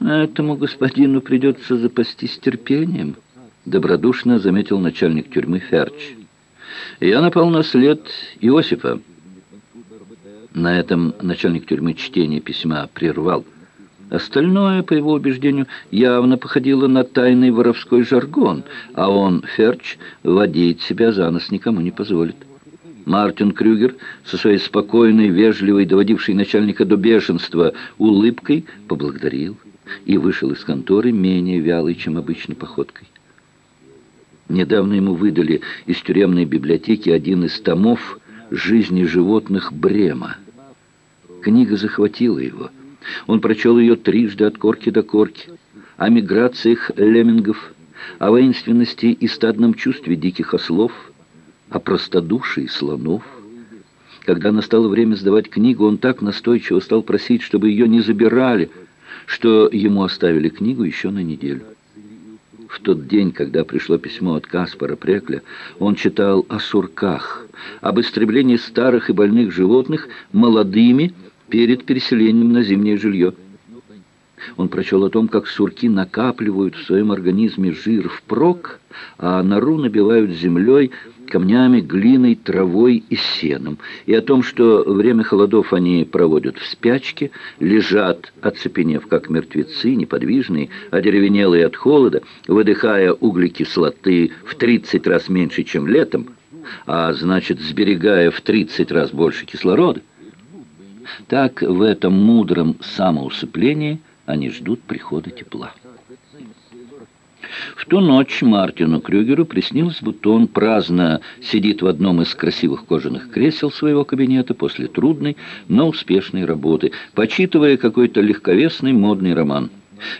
Этому господину придется запастись терпением, добродушно заметил начальник тюрьмы Ферч. Я напал на след Иосифа. На этом начальник тюрьмы чтение письма прервал. Остальное, по его убеждению, явно походило на тайный воровской жаргон, а он, Ферч, водить себя за нос никому не позволит. Мартин Крюгер со своей спокойной, вежливой, доводившей начальника до бешенства, улыбкой поблагодарил и вышел из конторы менее вялой, чем обычно походкой. Недавно ему выдали из тюремной библиотеки один из томов «Жизни животных Брема». Книга захватила его – он прочел ее трижды от корки до корки, о миграциях леммингов, о воинственности и стадном чувстве диких ослов, о простодушии слонов. Когда настало время сдавать книгу, он так настойчиво стал просить, чтобы ее не забирали, что ему оставили книгу еще на неделю. В тот день, когда пришло письмо от Каспара Прекля, он читал о сурках, об истреблении старых и больных животных молодыми, перед переселением на зимнее жилье. Он прочел о том, как сурки накапливают в своем организме жир впрок, а нору набивают землей, камнями, глиной, травой и сеном, и о том, что время холодов они проводят в спячке, лежат, оцепенев, как мертвецы, неподвижные, одеревенелые от холода, выдыхая углекислоты в 30 раз меньше, чем летом, а значит, сберегая в 30 раз больше кислорода. Так в этом мудром самоусыплении они ждут прихода тепла. В ту ночь Мартину Крюгеру приснилось, будто он праздно сидит в одном из красивых кожаных кресел своего кабинета после трудной, но успешной работы, почитывая какой-то легковесный модный роман.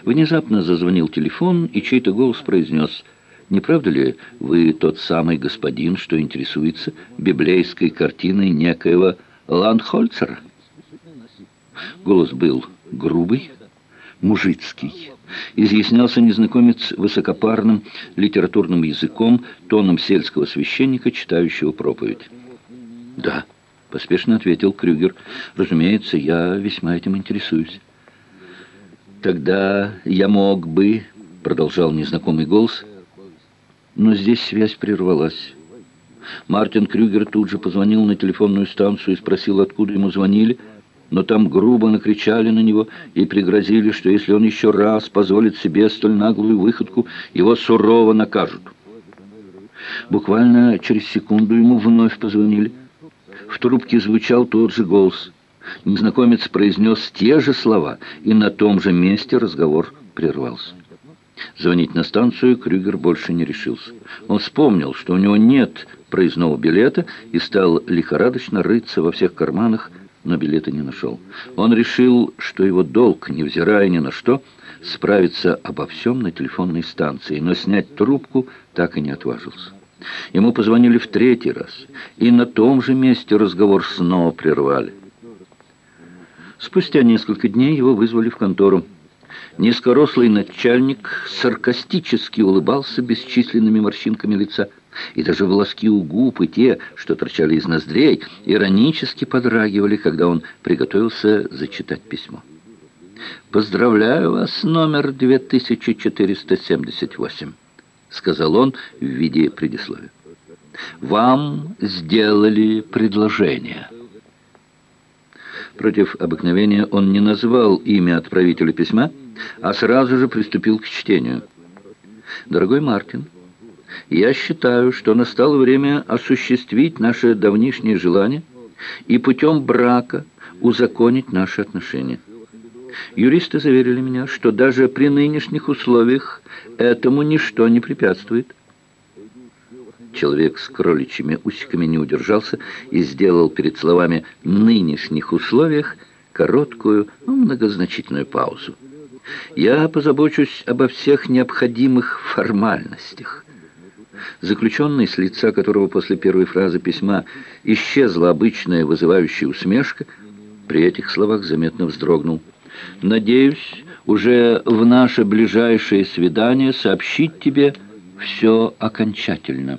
Внезапно зазвонил телефон, и чей-то голос произнес «Не правда ли вы тот самый господин, что интересуется библейской картиной некоего Ландхольцера?» Голос был грубый, мужицкий. Изъяснялся незнакомец высокопарным литературным языком, тоном сельского священника, читающего проповедь. «Да», — поспешно ответил Крюгер, — «разумеется, я весьма этим интересуюсь». «Тогда я мог бы...» — продолжал незнакомый голос. Но здесь связь прервалась. Мартин Крюгер тут же позвонил на телефонную станцию и спросил, откуда ему звонили — но там грубо накричали на него и пригрозили, что если он еще раз позволит себе столь наглую выходку, его сурово накажут. Буквально через секунду ему вновь позвонили. В трубке звучал тот же голос. Незнакомец произнес те же слова, и на том же месте разговор прервался. Звонить на станцию Крюгер больше не решился. Он вспомнил, что у него нет проездного билета, и стал лихорадочно рыться во всех карманах, но билета не нашел. Он решил, что его долг, невзирая ни на что, справиться обо всем на телефонной станции, но снять трубку так и не отважился. Ему позвонили в третий раз, и на том же месте разговор снова прервали. Спустя несколько дней его вызвали в контору. Низкорослый начальник саркастически улыбался бесчисленными морщинками лица – и даже волоски у губ и те, что торчали из ноздрей, иронически подрагивали, когда он приготовился зачитать письмо. «Поздравляю вас, номер 2478», — сказал он в виде предисловия. «Вам сделали предложение». Против обыкновения он не назвал имя отправителя письма, а сразу же приступил к чтению. «Дорогой Мартин», я считаю, что настало время осуществить наше давнишнее желание и путем брака узаконить наши отношения. Юристы заверили меня, что даже при нынешних условиях этому ничто не препятствует. Человек с кроличьими усиками не удержался и сделал перед словами «нынешних условиях» короткую, но многозначительную паузу. «Я позабочусь обо всех необходимых формальностях». Заключенный, с лица которого после первой фразы письма исчезла обычная вызывающая усмешка, при этих словах заметно вздрогнул. «Надеюсь, уже в наше ближайшее свидание сообщить тебе все окончательно».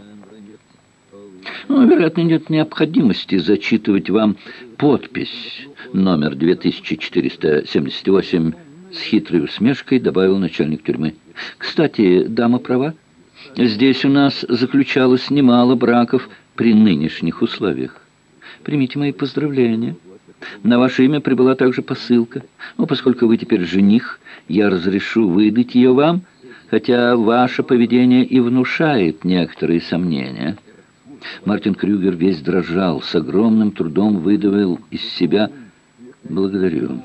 Ну, вероятно, нет необходимости зачитывать вам подпись номер 2478 С хитрой усмешкой добавил начальник тюрьмы. «Кстати, дама права. Здесь у нас заключалось немало браков при нынешних условиях. Примите мои поздравления. На ваше имя прибыла также посылка. Но поскольку вы теперь жених, я разрешу выдать ее вам, хотя ваше поведение и внушает некоторые сомнения». Мартин Крюгер весь дрожал, с огромным трудом выдавил из себя «благодарю».